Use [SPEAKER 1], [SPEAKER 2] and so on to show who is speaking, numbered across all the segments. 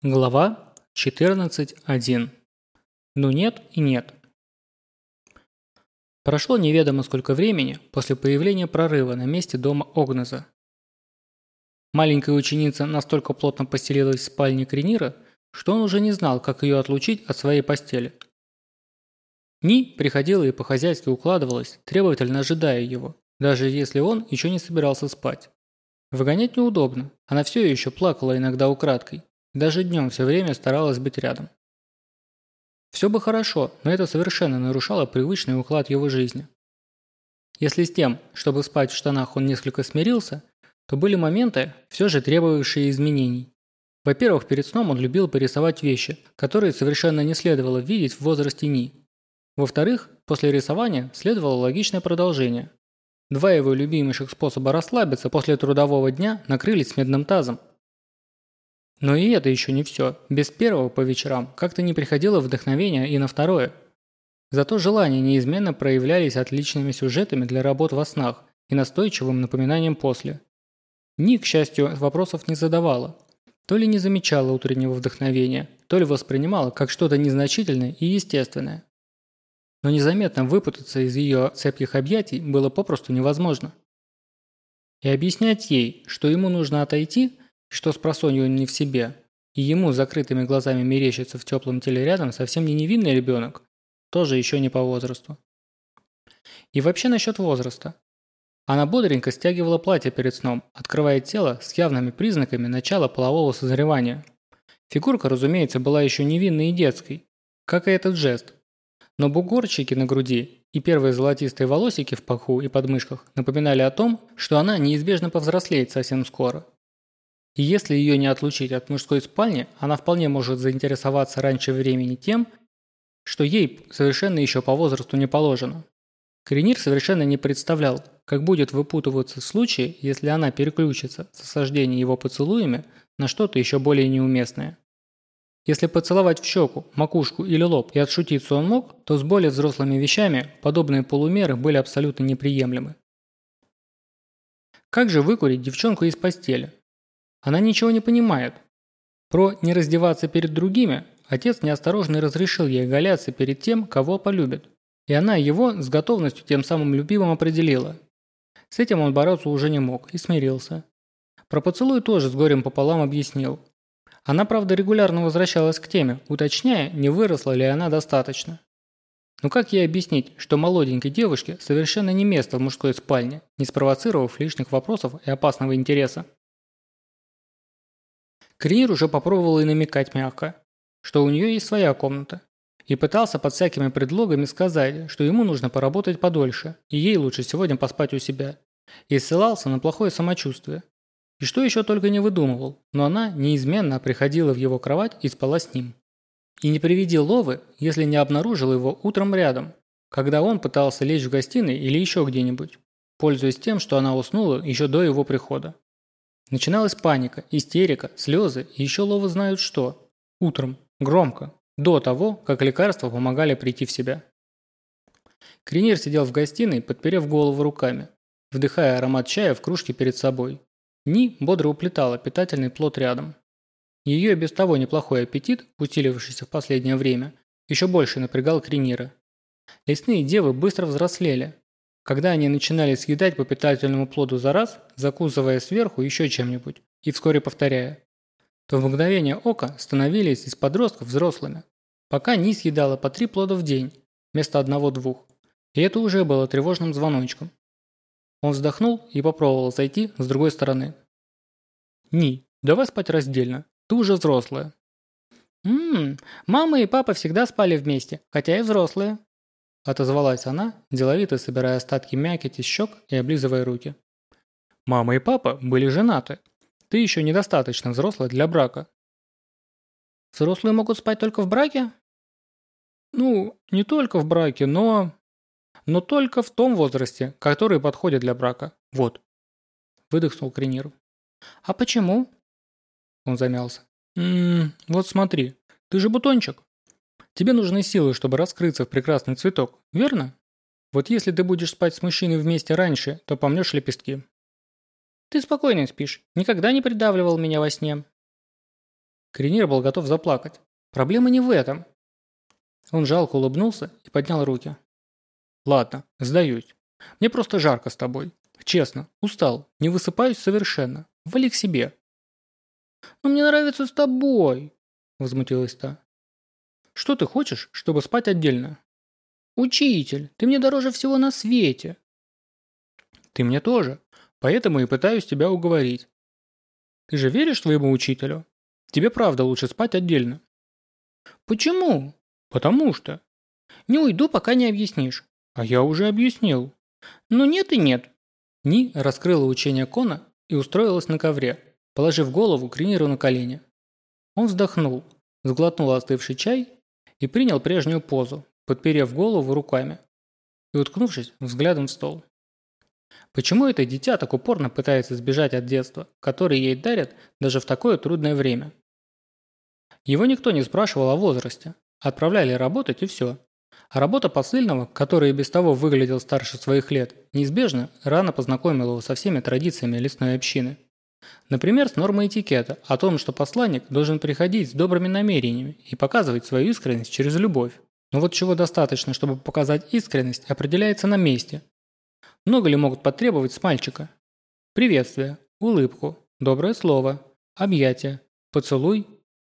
[SPEAKER 1] Глава 14.1. Ну нет и нет. Прошло неведомо сколько времени после появления прорыва на месте дома Огнеза. Маленькая ученица настолько плотно постелилась в спальне Кренира, что он уже не знал, как ее отлучить от своей постели. Ни приходила и по-хозяйски укладывалась, требовательно ожидая его, даже если он еще не собирался спать. Выгонять неудобно, она все еще плакала иногда украдкой, даже днем все время старалась быть рядом. Все бы хорошо, но это совершенно нарушало привычный уклад его жизни. Если с тем, чтобы спать в штанах он несколько смирился, то были моменты, все же требовавшие изменений. Во-первых, перед сном он любил порисовать вещи, которые совершенно не следовало видеть в возрасте Ни. Во-вторых, после рисования следовало логичное продолжение. Два его любимейших способа расслабиться после трудового дня накрылись медным тазом. Но и это еще не все. Без первого по вечерам как-то не приходило вдохновения и на второе. Зато желания неизменно проявлялись отличными сюжетами для работ во снах и настойчивым напоминанием после. Ни, к счастью, вопросов не задавала. То ли не замечала утреннего вдохновения, то ли воспринимала как что-то незначительное и естественное. Но незаметно выпутаться из ее цепких объятий было попросту невозможно. И объяснять ей, что ему нужно отойти – что с просонью он не в себе, и ему закрытыми глазами мерещится в теплом теле рядом совсем не невинный ребенок, тоже еще не по возрасту. И вообще насчет возраста. Она бодренько стягивала платье перед сном, открывая тело с явными признаками начала полового созревания. Фигурка, разумеется, была еще невинной и детской, как и этот жест. Но бугорчики на груди и первые золотистые волосики в паху и подмышках напоминали о том, что она неизбежно повзрослеет совсем скоро. И если ее не отлучить от мужской спальни, она вполне может заинтересоваться раньше времени тем, что ей совершенно еще по возрасту не положено. Коренир совершенно не представлял, как будет выпутываться в случае, если она переключится с осаждения его поцелуями на что-то еще более неуместное. Если поцеловать в щеку, макушку или лоб и отшутиться он мог, то с более взрослыми вещами подобные полумеры были абсолютно неприемлемы. Как же выкурить девчонку из постели? Она ничего не понимает. Про не раздеваться перед другими отец неосторожно разрешил ей оголяться перед тем, кого полюбит. И она его с готовностью тем самым любимым определила. С этим он бороться уже не мог и смирился. Про поцелуй тоже с горем пополам объяснил. Она, правда, регулярно возвращалась к теме, уточняя, не выросла ли она достаточно. Но как ей объяснить, что молоденькой девушке совершенно не место в мужской спальне, не спровоцировав лишних вопросов и опасного интереса? Кринир уже попробовал и намекать мягко, что у нее есть своя комната, и пытался под всякими предлогами сказать, что ему нужно поработать подольше, и ей лучше сегодня поспать у себя, и ссылался на плохое самочувствие. И что еще только не выдумывал, но она неизменно приходила в его кровать и спала с ним. И не приведи Ловы, если не обнаружил его утром рядом, когда он пытался лечь в гостиной или еще где-нибудь, пользуясь тем, что она уснула еще до его прихода. Начиналась паника, истерика, слезы и еще ловы знают что. Утром, громко, до того, как лекарства помогали прийти в себя. Кринер сидел в гостиной, подперев голову руками, вдыхая аромат чая в кружке перед собой. Ни бодро уплетала питательный плод рядом. Ее без того неплохой аппетит, усилившийся в последнее время, еще больше напрягал Кринира. Лесные девы быстро взрослели, когда они начинали съедать по питательному плоду за раз, закусывая сверху еще чем-нибудь, и вскоре повторяя, то в мгновение ока становились из подростков взрослыми, пока не съедала по три плода в день, вместо одного-двух. И это уже было тревожным звоночком. Он вздохнул и попробовал зайти с другой стороны. «Ни, давай спать раздельно. Ты уже взрослая». «Ммм, мама и папа всегда спали вместе, хотя и взрослые», Отозвалась она, деловито собирая остатки мякоти с щек и облизывая руки. «Мама и папа были женаты. Ты еще недостаточно взрослая для брака». «Взрослые могут спать только в браке?» «Ну, не только в браке, но...» «Но только в том возрасте, который подходит для брака. Вот». Выдохнул Кринир. «А почему?» Он замялся. «Ммм, вот смотри, ты же бутончик. Тебе нужны силы, чтобы раскрыться в прекрасный цветок, верно? Вот если ты будешь спать с мужчиной вместе раньше, то помнешь лепестки. Ты спокойно спишь, никогда не придавливал меня во сне. Кринир был готов заплакать. Проблема не в этом. Он жалко улыбнулся и поднял руки. Ладно, сдаюсь. Мне просто жарко с тобой. Честно, устал, не высыпаюсь совершенно. Вали к себе. Но мне нравится с тобой, возмутилась та. Что ты хочешь, чтобы спать отдельно? Учитель, ты мне дороже всего на свете. Ты мне тоже, поэтому и пытаюсь тебя уговорить. Ты же веришь твоему учителю? Тебе правда лучше спать отдельно. Почему? Потому что. Не уйду, пока не объяснишь. А я уже объяснил. Ну нет и нет. Ни раскрыла учение Кона и устроилась на ковре, положив голову Кринеру на колени. Он вздохнул, сглотнул остывший чай и принял прежнюю позу, подперев голову руками и уткнувшись взглядом в стол. Почему это дитя так упорно пытается сбежать от детства, которое ей дарят даже в такое трудное время? Его никто не спрашивал о возрасте. Отправляли работать и все. А работа посыльного, который и без того выглядел старше своих лет, неизбежно рано познакомила его со всеми традициями лесной общины. Например, с нормой этикета о том, что посланник должен приходить с добрыми намерениями и показывать свою искренность через любовь. Но вот чего достаточно, чтобы показать искренность, определяется на месте. Много ли могут потребовать с мальчика? Приветствие, улыбку, доброе слово, объятие, поцелуй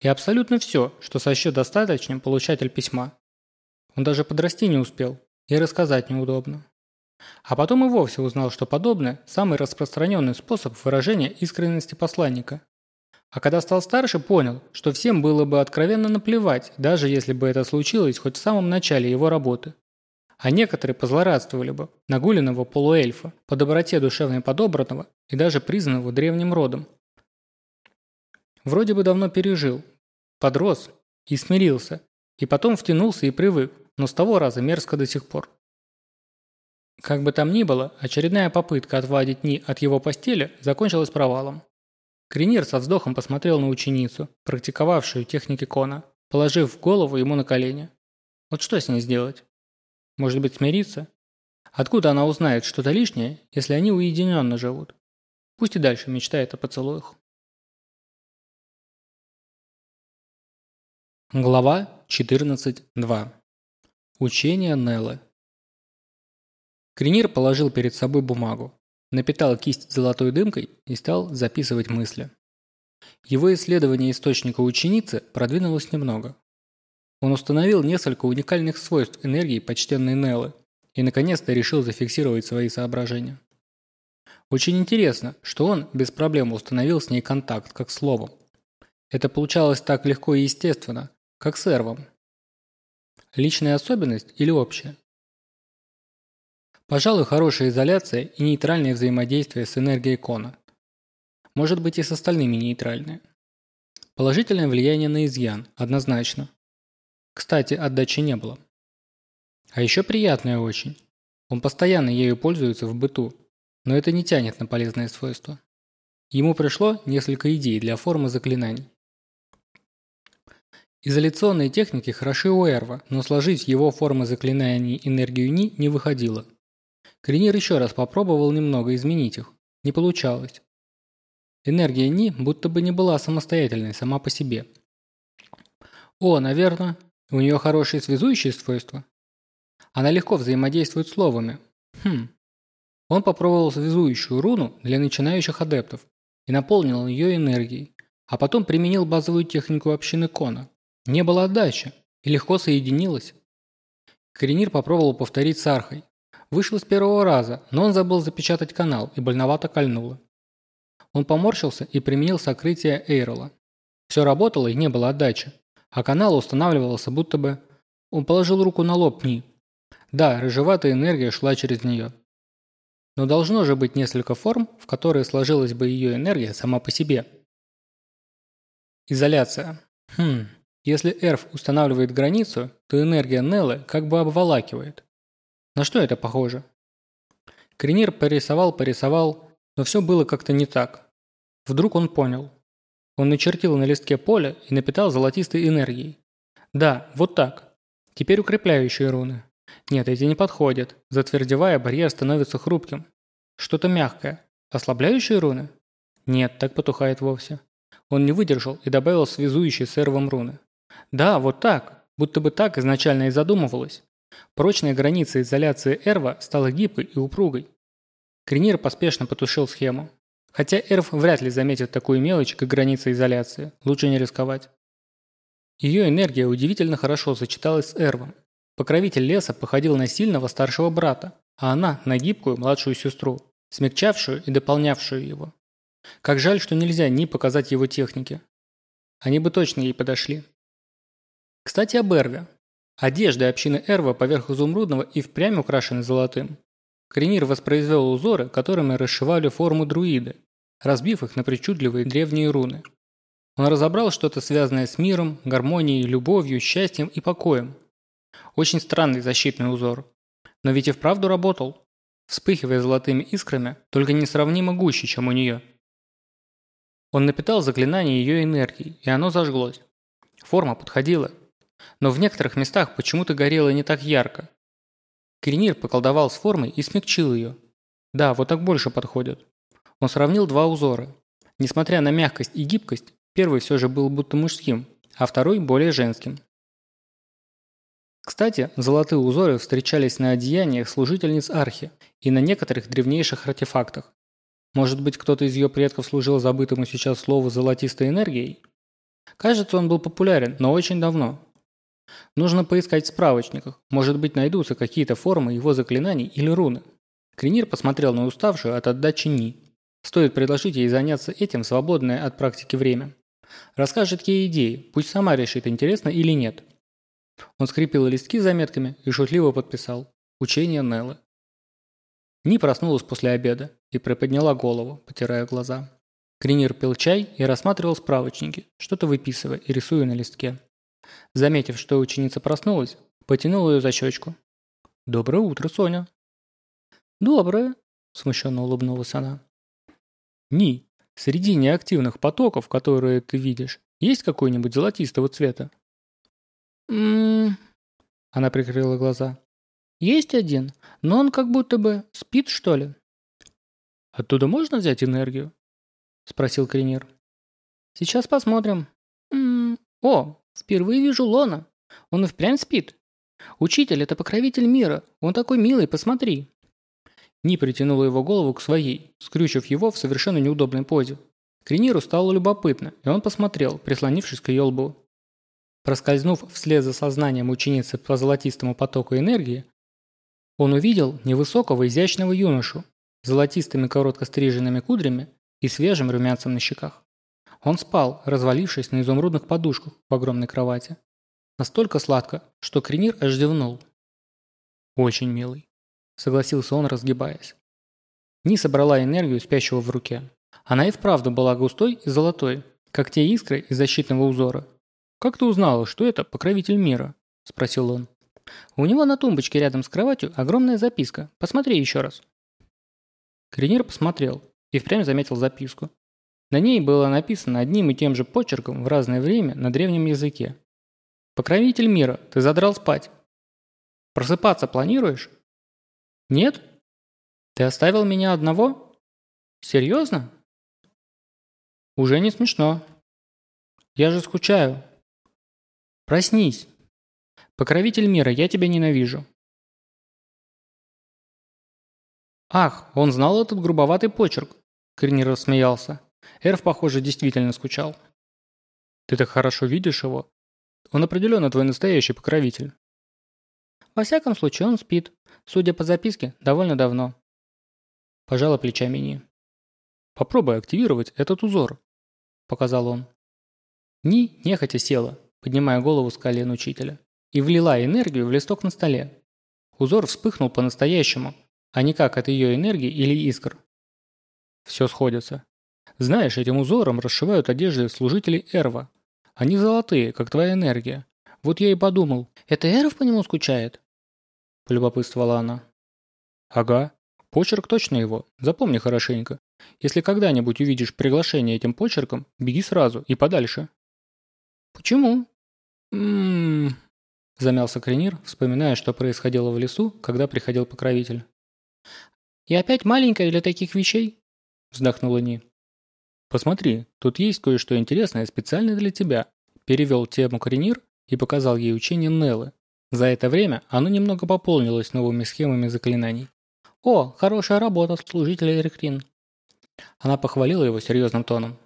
[SPEAKER 1] и абсолютно все, что сочтет достаточным получатель письма. Он даже подрасти не успел, и рассказать неудобно. А потом и вовсе узнал, что подобное – самый распространенный способ выражения искренности посланника. А когда стал старше, понял, что всем было бы откровенно наплевать, даже если бы это случилось хоть в самом начале его работы. А некоторые позлорадствовали бы нагуленного полуэльфа по доброте душевной подобранного и даже признанного древним родом. Вроде бы давно пережил, подрос и смирился, и потом втянулся и привык, но с того раза мерзко до сих пор. Как бы там ни было, очередная попытка отвадить Ни от его постели закончилась провалом. Кринир со вздохом посмотрел на ученицу, практиковавшую техники Кона, положив голову ему на колени. Вот что с ней сделать? Может быть смириться? Откуда она узнает что-то лишнее, если они уединенно живут? Пусть и дальше мечтает о поцелуях. Глава 14.2. Учение Неллы. Кринир положил перед собой бумагу, напитал кисть золотой дымкой и стал записывать мысли. Его исследование источника ученицы продвинулось немного. Он установил несколько уникальных свойств энергии почтенной Неллы и наконец-то решил зафиксировать свои соображения. Очень интересно, что он без проблем установил с ней контакт, как словом. Это получалось так легко и естественно, как с Эрвом. Личная особенность или общая? Пожалуй, хорошая изоляция и нейтральное взаимодействие с энергией Кона. Может быть и с остальными нейтральное. Положительное влияние на изъян, однозначно. Кстати, отдачи не было. А еще приятное очень. Он постоянно ею пользуется в быту, но это не тянет на полезные свойства. Ему пришло несколько идей для формы заклинаний. Изоляционные техники хороши у Эрва, но сложить его формы заклинаний энергию Ни не выходило. Кринир еще раз попробовал немного изменить их. Не получалось. Энергия Ни будто бы не была самостоятельной сама по себе. О, наверное, у нее хорошие связующие свойства. Она легко взаимодействует с словами. Хм. Он попробовал связующую руну для начинающих адептов и наполнил ее энергией, а потом применил базовую технику общины Кона. Не было отдачи и легко соединилось. Коренир попробовал повторить с архой. Вышло с первого раза, но он забыл запечатать канал и больновато кольнуло. Он поморщился и применил сокрытие Эйрола. Все работало и не было отдачи, а канал устанавливался будто бы... Он положил руку на лоб Ни. Да, рыжеватая энергия шла через нее. Но должно же быть несколько форм, в которые сложилась бы ее энергия сама по себе. Изоляция. Хм... Если Эрф устанавливает границу, то энергия Неллы как бы обволакивает. На что это похоже? Кренир порисовал, порисовал, но все было как-то не так. Вдруг он понял. Он начертил на листке поле и напитал золотистой энергией. Да, вот так. Теперь укрепляющие руны. Нет, эти не подходят. Затвердевая, барьер становится хрупким. Что-то мягкое. Ослабляющие руны? Нет, так потухает вовсе. Он не выдержал и добавил связующий с Эрвом руны. Да, вот так, будто бы так изначально и задумывалось. Прочная граница изоляции Эрва стала гибкой и упругой. Кринир поспешно потушил схему. Хотя Эрв вряд ли заметит такую мелочь, как граница изоляции. Лучше не рисковать. Ее энергия удивительно хорошо сочеталась с Эрвом. Покровитель леса походил на сильного старшего брата, а она на гибкую младшую сестру, смягчавшую и дополнявшую его. Как жаль, что нельзя ни показать его техники. Они бы точно ей подошли. Кстати, об Эрве. Одежда общины Эрва поверх изумрудного и впрямь украшены золотым. Кренир воспроизвел узоры, которыми расшивали форму друиды, разбив их на причудливые древние руны. Он разобрал что-то связанное с миром, гармонией, любовью, счастьем и покоем. Очень странный защитный узор. Но ведь и вправду работал, вспыхивая золотыми искрами, только несравнимо гуще, чем у нее. Он напитал заклинание ее энергией, и оно зажглось. Форма подходила. Но в некоторых местах почему-то горело не так ярко. Кренир поколдовал с формой и смягчил ее. Да, вот так больше подходит. Он сравнил два узора. Несмотря на мягкость и гибкость, первый все же был будто мужским, а второй более женским. Кстати, золотые узоры встречались на одеяниях служительниц Архи и на некоторых древнейших артефактах. Может быть, кто-то из ее предков служил забытому сейчас слову «золотистой энергией»? Кажется, он был популярен, но очень давно. Нужно поискать в справочниках. Может быть, найдутся какие-то формы его заклинаний или руны. Кренир посмотрел на уставшую от отдачи Ни. Стоит предложить ей заняться этим в свободное от практики время. Расскажет ей идеи, пусть сама решит, интересно или нет. Он скрепил листки заметками и шутливо подписал «Учение Неллы». Ни проснулась после обеда и приподняла голову, потирая глаза. Кринир пил чай и рассматривал справочники, что-то выписывая и рисуя на листке. Заметив, что ученица проснулась, потянул ее за щечку. «Доброе утро, Соня!» «Доброе!» – смущенно улыбнулась она. «Ни, среди неактивных потоков, которые ты видишь, есть какой-нибудь золотистого цвета?» «Ммм...» Она прикрыла глаза. «Есть один, но он как будто бы спит, что ли?» «Оттуда можно взять энергию?» Спросил Кринер. «Сейчас посмотрим. М -м О, впервые вижу Лона. Он и впрямь спит. Учитель – это покровитель мира. Он такой милый, посмотри». Ни притянула его голову к своей, скрючив его в совершенно неудобной позе. Криниру стало любопытно, и он посмотрел, прислонившись к ее лбу. Проскользнув вслед за сознанием ученицы по золотистому потоку энергии, он увидел невысокого изящного юношу с золотистыми коротко стриженными кудрями и свежим румянцем на щеках. Он спал, развалившись на изумрудных подушках в огромной кровати. Настолько сладко, что Кренир аж зевнул. «Очень милый», — согласился он, разгибаясь. Ни собрала энергию спящего в руке. Она и вправду была густой и золотой, как те искры из защитного узора. «Как ты узнала, что это покровитель мира?» – спросил он. У него на тумбочке рядом с кроватью огромная записка. Посмотри еще раз. Кренир посмотрел и впрямь заметил записку. На ней было написано одним и тем же почерком в разное время на древнем языке. «Покровитель мира, ты задрал спать. Просыпаться планируешь?» «Нет? Ты оставил меня одного? Серьезно?» «Уже не смешно. Я же скучаю. Проснись. Покровитель мира, я тебя ненавижу. Ах, он знал этот грубоватый почерк. Кринер рассмеялся. Эрф, похоже, действительно скучал. Ты так хорошо видишь его. Он определенно твой настоящий покровитель. Во всяком случае, он спит. Судя по записке, довольно давно. Пожала плечами Ни. Попробуй активировать этот узор, показал он. Ни нехотя села, поднимая голову с колен учителя и влила энергию в листок на столе. Узор вспыхнул по-настоящему, а не как от ее энергии или искр. Все сходится. Знаешь, этим узором расшивают одежды служителей Эрва. Они золотые, как твоя энергия. Вот я и подумал, это Эрв по нему скучает? Полюбопытствовала она. Ага. Почерк точно его. Запомни хорошенько. Если когда-нибудь увидишь приглашение этим почерком, беги сразу и подальше. Почему? Ммм... Замялся Кренир, вспоминая, что происходило в лесу, когда приходил покровитель. «И опять маленькая для таких вещей?» Вздохнула Ни. «Посмотри, тут есть кое-что интересное специально для тебя», перевел тему Коренир и показал ей учение Неллы. За это время оно немного пополнилось новыми схемами заклинаний. «О, хорошая работа, служитель Эрикрин!» Она похвалила его серьезным тоном.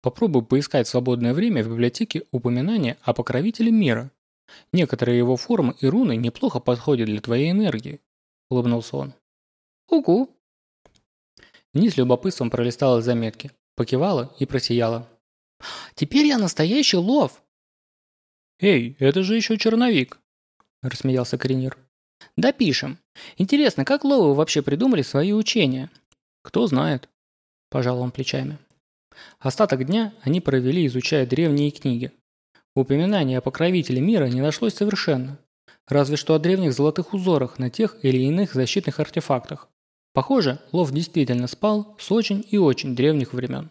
[SPEAKER 1] Попробуй поискать свободное время в библиотеке упоминания о покровителе мира. Некоторые его формы и руны неплохо подходят для твоей энергии», – улыбнулся он.
[SPEAKER 2] «Угу».
[SPEAKER 1] Низ любопытством пролистала заметки, покивала и просияла.
[SPEAKER 2] «Теперь я настоящий лов!»
[SPEAKER 1] «Эй, это же еще черновик!» – рассмеялся Коренир.
[SPEAKER 2] «Допишем. Интересно, как ловы вообще придумали свои учения?»
[SPEAKER 1] «Кто знает», – пожал он плечами. Остаток дня они провели, изучая древние книги. Упоминания о покровителе мира не нашлось совершенно. Разве что о древних золотых узорах на тех или иных защитных артефактах. Похоже, Лов действительно спал с очень и очень древних времен.